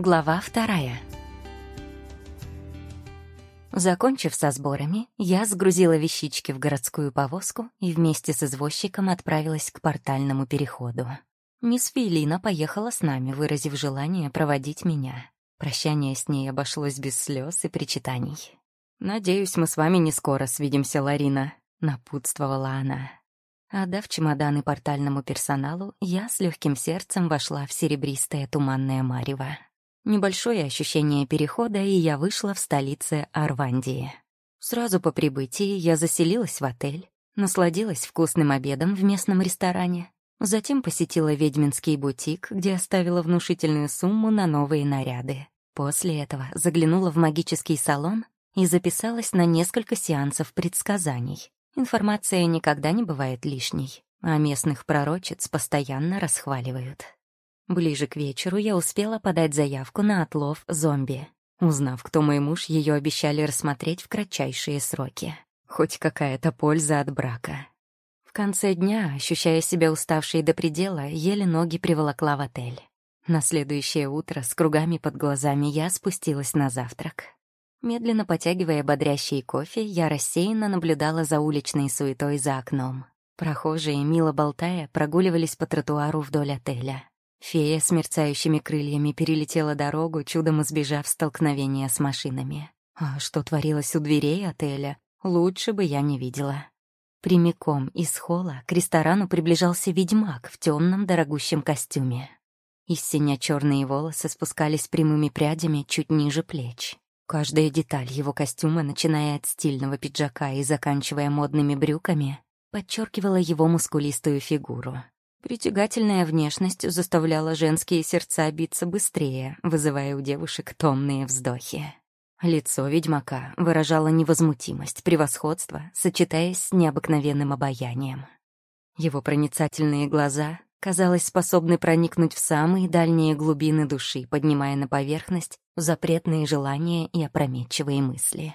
Глава вторая. Закончив со сборами, я сгрузила вещички в городскую повозку и вместе с извозчиком отправилась к портальному переходу. Мисс Фейлина поехала с нами, выразив желание проводить меня. Прощание с ней обошлось без слез и причитаний. «Надеюсь, мы с вами не скоро свидимся, Ларина», — напутствовала она. Отдав чемоданы портальному персоналу, я с легким сердцем вошла в серебристое туманное марево. Небольшое ощущение перехода, и я вышла в столице Арвандии. Сразу по прибытии я заселилась в отель, насладилась вкусным обедом в местном ресторане, затем посетила ведьминский бутик, где оставила внушительную сумму на новые наряды. После этого заглянула в магический салон и записалась на несколько сеансов предсказаний. Информация никогда не бывает лишней, а местных пророчиц постоянно расхваливают. Ближе к вечеру я успела подать заявку на отлов зомби. Узнав, кто мой муж, ее обещали рассмотреть в кратчайшие сроки. Хоть какая-то польза от брака. В конце дня, ощущая себя уставшей до предела, еле ноги приволокла в отель. На следующее утро с кругами под глазами я спустилась на завтрак. Медленно потягивая бодрящий кофе, я рассеянно наблюдала за уличной суетой за окном. Прохожие, мило болтая, прогуливались по тротуару вдоль отеля. Фея с мерцающими крыльями перелетела дорогу, чудом избежав столкновения с машинами. А что творилось у дверей отеля, лучше бы я не видела. Прямиком из холла к ресторану приближался ведьмак в темном дорогущем костюме. Из синя-черные волосы спускались прямыми прядями чуть ниже плеч. Каждая деталь его костюма, начиная от стильного пиджака и заканчивая модными брюками, подчеркивала его мускулистую фигуру. Притягательная внешность заставляла женские сердца биться быстрее, вызывая у девушек томные вздохи. Лицо ведьмака выражало невозмутимость, превосходство, сочетаясь с необыкновенным обаянием. Его проницательные глаза, казалось, способны проникнуть в самые дальние глубины души, поднимая на поверхность запретные желания и опрометчивые мысли.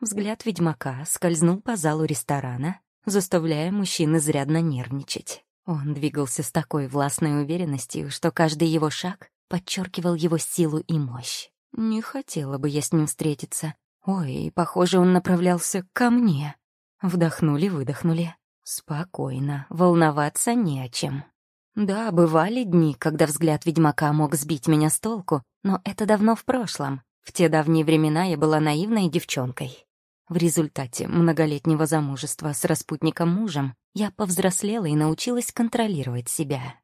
Взгляд ведьмака скользнул по залу ресторана, заставляя мужчин изрядно нервничать. Он двигался с такой властной уверенностью, что каждый его шаг подчеркивал его силу и мощь. Не хотела бы я с ним встретиться. Ой, похоже, он направлялся ко мне. Вдохнули-выдохнули. Спокойно, волноваться не о чем. Да, бывали дни, когда взгляд ведьмака мог сбить меня с толку, но это давно в прошлом. В те давние времена я была наивной девчонкой. В результате многолетнего замужества с распутником мужем я повзрослела и научилась контролировать себя.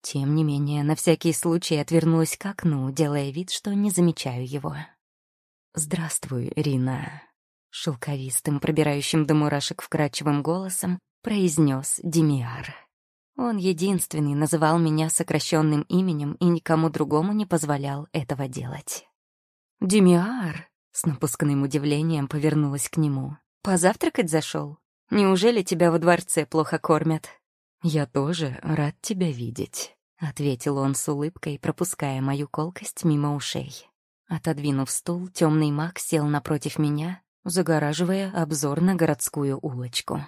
Тем не менее, на всякий случай отвернулась к окну, делая вид, что не замечаю его. «Здравствуй, Рина», — шелковистым, пробирающим до мурашек вкрадчивым голосом произнес Демиар. Он единственный называл меня сокращенным именем и никому другому не позволял этого делать. «Демиар», с напускным удивлением повернулась к нему. «Позавтракать зашел? Неужели тебя во дворце плохо кормят?» «Я тоже рад тебя видеть», — ответил он с улыбкой, пропуская мою колкость мимо ушей. Отодвинув стул, темный маг сел напротив меня, загораживая обзор на городскую улочку.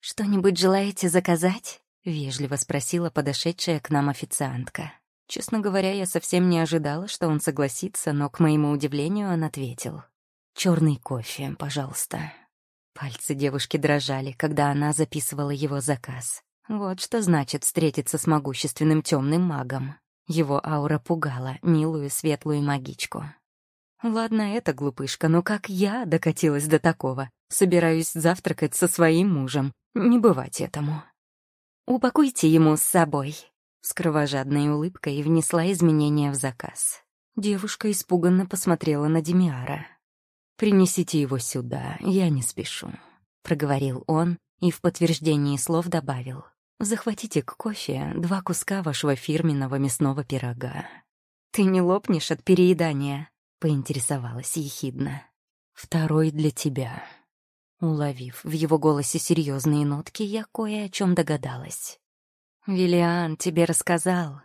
«Что-нибудь желаете заказать?» — вежливо спросила подошедшая к нам официантка. Честно говоря, я совсем не ожидала, что он согласится, но, к моему удивлению, он ответил. «Черный кофе, пожалуйста». Пальцы девушки дрожали, когда она записывала его заказ. Вот что значит встретиться с могущественным темным магом. Его аура пугала милую светлую магичку. Ладно, это глупышка, но как я докатилась до такого? Собираюсь завтракать со своим мужем. Не бывать этому. Упакуйте ему с собой, с кровожадной улыбкой внесла изменения в заказ. Девушка испуганно посмотрела на Демиара. «Принесите его сюда, я не спешу», — проговорил он и в подтверждении слов добавил. «Захватите к кофе два куска вашего фирменного мясного пирога». «Ты не лопнешь от переедания?» — поинтересовалась ехидно. «Второй для тебя». Уловив в его голосе серьезные нотки, я кое о чем догадалась. «Виллиан тебе рассказал».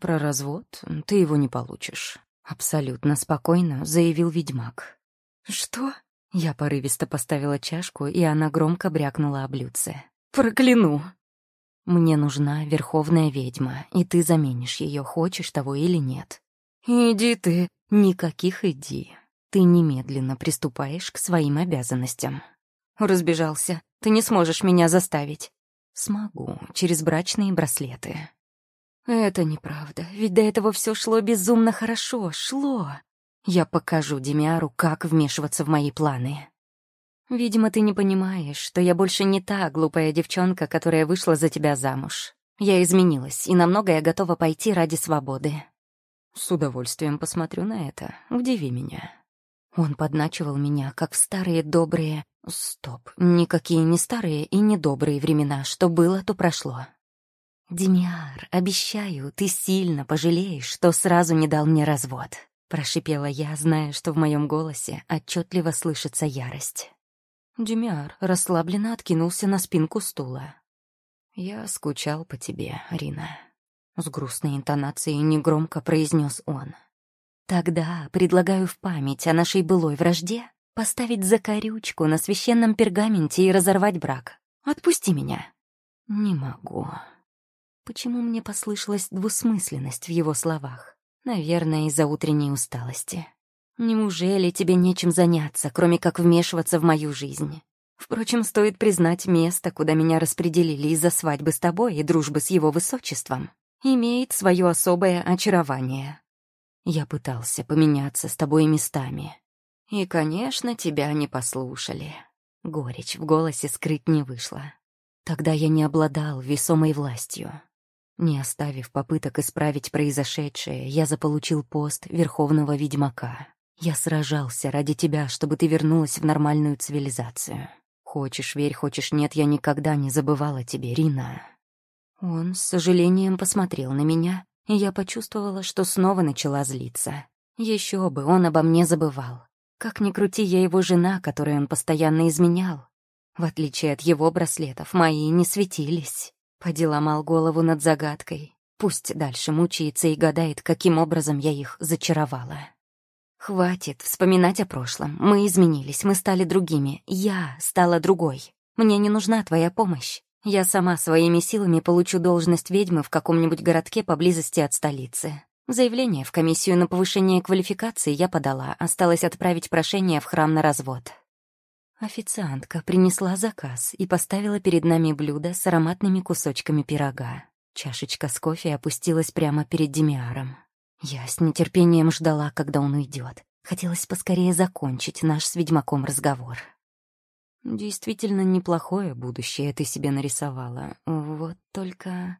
«Про развод ты его не получишь», — абсолютно спокойно заявил ведьмак. «Что?» Я порывисто поставила чашку, и она громко брякнула о блюдце. «Прокляну!» «Мне нужна верховная ведьма, и ты заменишь ее, хочешь того или нет. «Иди ты». «Никаких иди. Ты немедленно приступаешь к своим обязанностям». Разбежался. «Ты не сможешь меня заставить». «Смогу, через брачные браслеты». «Это неправда, ведь до этого все шло безумно хорошо, шло. Я покажу Демиару, как вмешиваться в мои планы». «Видимо, ты не понимаешь, что я больше не та глупая девчонка, которая вышла за тебя замуж. Я изменилась, и на многое готова пойти ради свободы». «С удовольствием посмотрю на это. Удиви меня». Он подначивал меня, как в старые добрые... Стоп, никакие не старые и не добрые времена. Что было, то прошло. «Демиар, обещаю, ты сильно пожалеешь, что сразу не дал мне развод», — прошипела я, зная, что в моем голосе отчетливо слышится ярость. Демиар расслабленно откинулся на спинку стула. «Я скучал по тебе, Рина», — с грустной интонацией негромко произнес он. «Тогда предлагаю в память о нашей былой вражде поставить закорючку на священном пергаменте и разорвать брак. Отпусти меня». «Не могу», Почему мне послышалась двусмысленность в его словах? Наверное, из-за утренней усталости. Неужели тебе нечем заняться, кроме как вмешиваться в мою жизнь? Впрочем, стоит признать место, куда меня распределили из-за свадьбы с тобой и дружбы с его высочеством, имеет свое особое очарование. Я пытался поменяться с тобой местами. И, конечно, тебя не послушали. Горечь в голосе скрыть не вышло. Тогда я не обладал весомой властью. Не оставив попыток исправить произошедшее, я заполучил пост Верховного Ведьмака. Я сражался ради тебя, чтобы ты вернулась в нормальную цивилизацию. Хочешь верь, хочешь нет, я никогда не забывала тебе, Рина. Он с сожалением посмотрел на меня, и я почувствовала, что снова начала злиться. Еще бы, он обо мне забывал. Как ни крути, я его жена, которой он постоянно изменял. В отличие от его браслетов, мои не светились. Поди ломал голову над загадкой. Пусть дальше мучается и гадает, каким образом я их зачаровала. Хватит вспоминать о прошлом. Мы изменились, мы стали другими. Я стала другой. Мне не нужна твоя помощь. Я сама своими силами получу должность ведьмы в каком-нибудь городке поблизости от столицы. Заявление в комиссию на повышение квалификации я подала, осталось отправить прошение в храм на развод. Официантка принесла заказ и поставила перед нами блюдо с ароматными кусочками пирога. Чашечка с кофе опустилась прямо перед Демиаром. Я с нетерпением ждала, когда он уйдет. Хотелось поскорее закончить наш с ведьмаком разговор. «Действительно неплохое будущее ты себе нарисовала. Вот только...»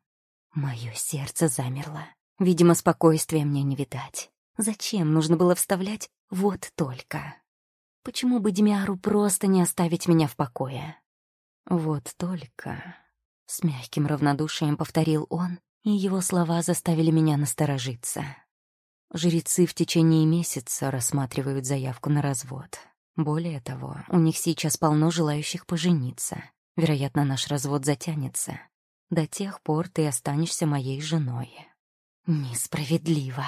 Мое сердце замерло. Видимо, спокойствия мне не видать. Зачем нужно было вставлять «вот только»? Почему бы Демиару просто не оставить меня в покое? Вот только... С мягким равнодушием повторил он, и его слова заставили меня насторожиться. Жрецы в течение месяца рассматривают заявку на развод. Более того, у них сейчас полно желающих пожениться. Вероятно, наш развод затянется. До тех пор ты останешься моей женой. Несправедливо.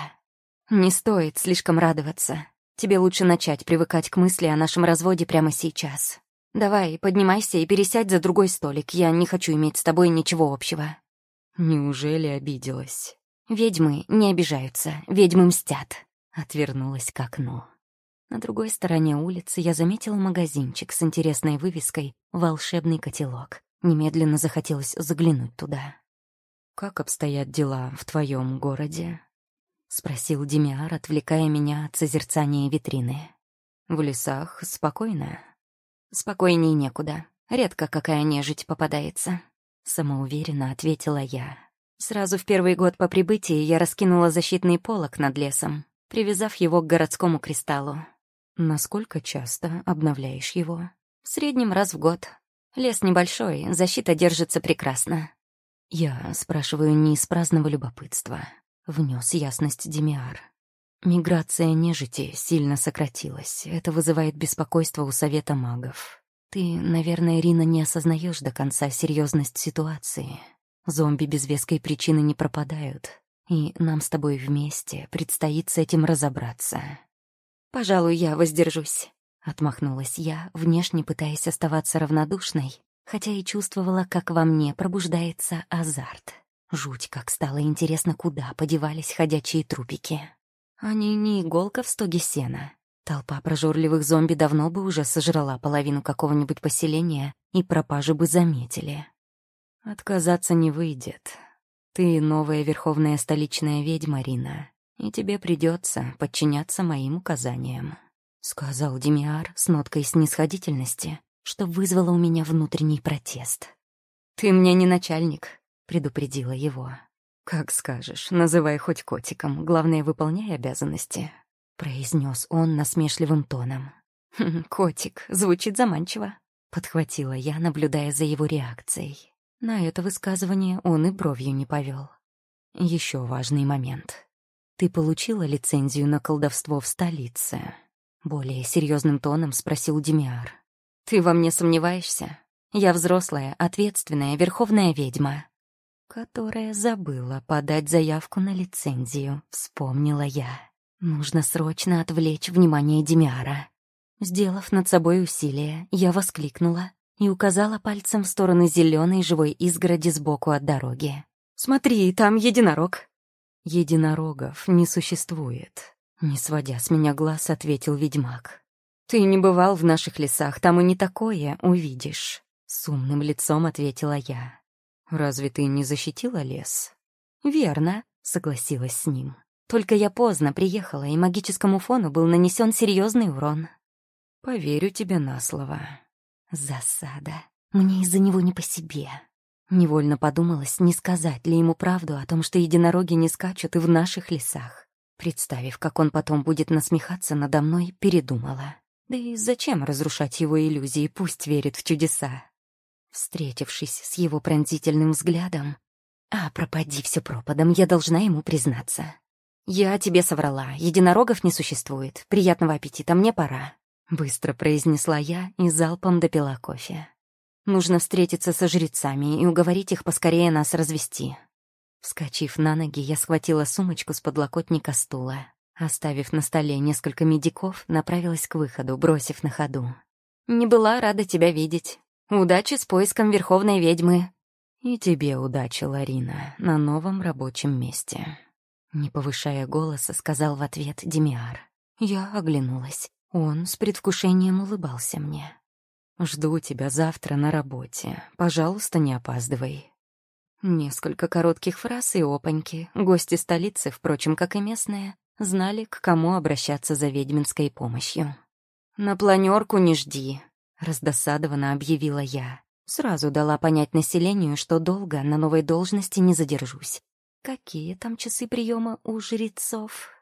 Не стоит слишком радоваться. Тебе лучше начать привыкать к мысли о нашем разводе прямо сейчас. Давай, поднимайся и пересядь за другой столик. Я не хочу иметь с тобой ничего общего». Неужели обиделась? «Ведьмы не обижаются, ведьмы мстят», — отвернулась к окну. На другой стороне улицы я заметила магазинчик с интересной вывеской «Волшебный котелок». Немедленно захотелось заглянуть туда. «Как обстоят дела в твоем городе?» — спросил Демиар, отвлекая меня от созерцания витрины. «В лесах спокойно?» «Спокойней некуда. Редко какая нежить попадается», — самоуверенно ответила я. Сразу в первый год по прибытии я раскинула защитный полог над лесом, привязав его к городскому кристаллу. «Насколько часто обновляешь его?» «В среднем раз в год. Лес небольшой, защита держится прекрасно». Я спрашиваю не из праздного любопытства. Внес ясность Демиар. Миграция нежити сильно сократилась. Это вызывает беспокойство у Совета магов. Ты, наверное, Рина, не осознаешь до конца серьезность ситуации. Зомби без веской причины не пропадают. И нам с тобой вместе предстоит с этим разобраться. «Пожалуй, я воздержусь», — отмахнулась я, внешне пытаясь оставаться равнодушной, хотя и чувствовала, как во мне пробуждается азарт. Жуть, как стало интересно, куда подевались ходячие трупики. Они не иголка в стоге сена. Толпа прожорливых зомби давно бы уже сожрала половину какого-нибудь поселения, и пропажи бы заметили. Отказаться не выйдет. Ты новая верховная столичная ведьма, Рина, и тебе придется подчиняться моим указаниям», — сказал Демиар с ноткой снисходительности, что вызвало у меня внутренний протест. «Ты мне не начальник», — предупредила его. «Как скажешь, называй хоть котиком, главное, выполняй обязанности», — произнес он насмешливым тоном. «Хм, «Котик, звучит заманчиво», — подхватила я, наблюдая за его реакцией. На это высказывание он и бровью не повел. Еще важный момент. Ты получила лицензию на колдовство в столице? Более серьезным тоном спросил Демиар. Ты во мне сомневаешься? Я взрослая, ответственная, верховная ведьма, которая забыла подать заявку на лицензию, вспомнила я. Нужно срочно отвлечь внимание Демиара. Сделав над собой усилие, я воскликнула и указала пальцем в сторону зеленой живой изгороди сбоку от дороги. «Смотри, там единорог!» «Единорогов не существует», — не сводя с меня глаз, ответил ведьмак. «Ты не бывал в наших лесах, там и не такое увидишь», — с умным лицом ответила я. «Разве ты не защитила лес?» «Верно», — согласилась с ним. «Только я поздно приехала, и магическому фону был нанесен серьезный урон». «Поверю тебе на слово», Засада. Мне из-за него не по себе. Невольно подумалось, не сказать ли ему правду о том, что единороги не скачут и в наших лесах. Представив, как он потом будет насмехаться надо мной, передумала. Да и зачем разрушать его иллюзии, пусть верит в чудеса. Встретившись с его пронзительным взглядом, «А, пропади все пропадом, я должна ему признаться. Я тебе соврала, единорогов не существует. Приятного аппетита, мне пора». Быстро произнесла я и залпом допила кофе. Нужно встретиться со жрецами и уговорить их поскорее нас развести. Вскочив на ноги, я схватила сумочку с подлокотника стула. Оставив на столе несколько медиков, направилась к выходу, бросив на ходу. «Не была рада тебя видеть. Удачи с поиском Верховной Ведьмы». «И тебе удачи, Ларина, на новом рабочем месте». Не повышая голоса, сказал в ответ Демиар. Я оглянулась. Он с предвкушением улыбался мне. «Жду тебя завтра на работе. Пожалуйста, не опаздывай». Несколько коротких фраз и опаньки. Гости столицы, впрочем, как и местные, знали, к кому обращаться за ведьминской помощью. «На планерку не жди», — раздосадованно объявила я. Сразу дала понять населению, что долго на новой должности не задержусь. Какие там часы приема у жрецов?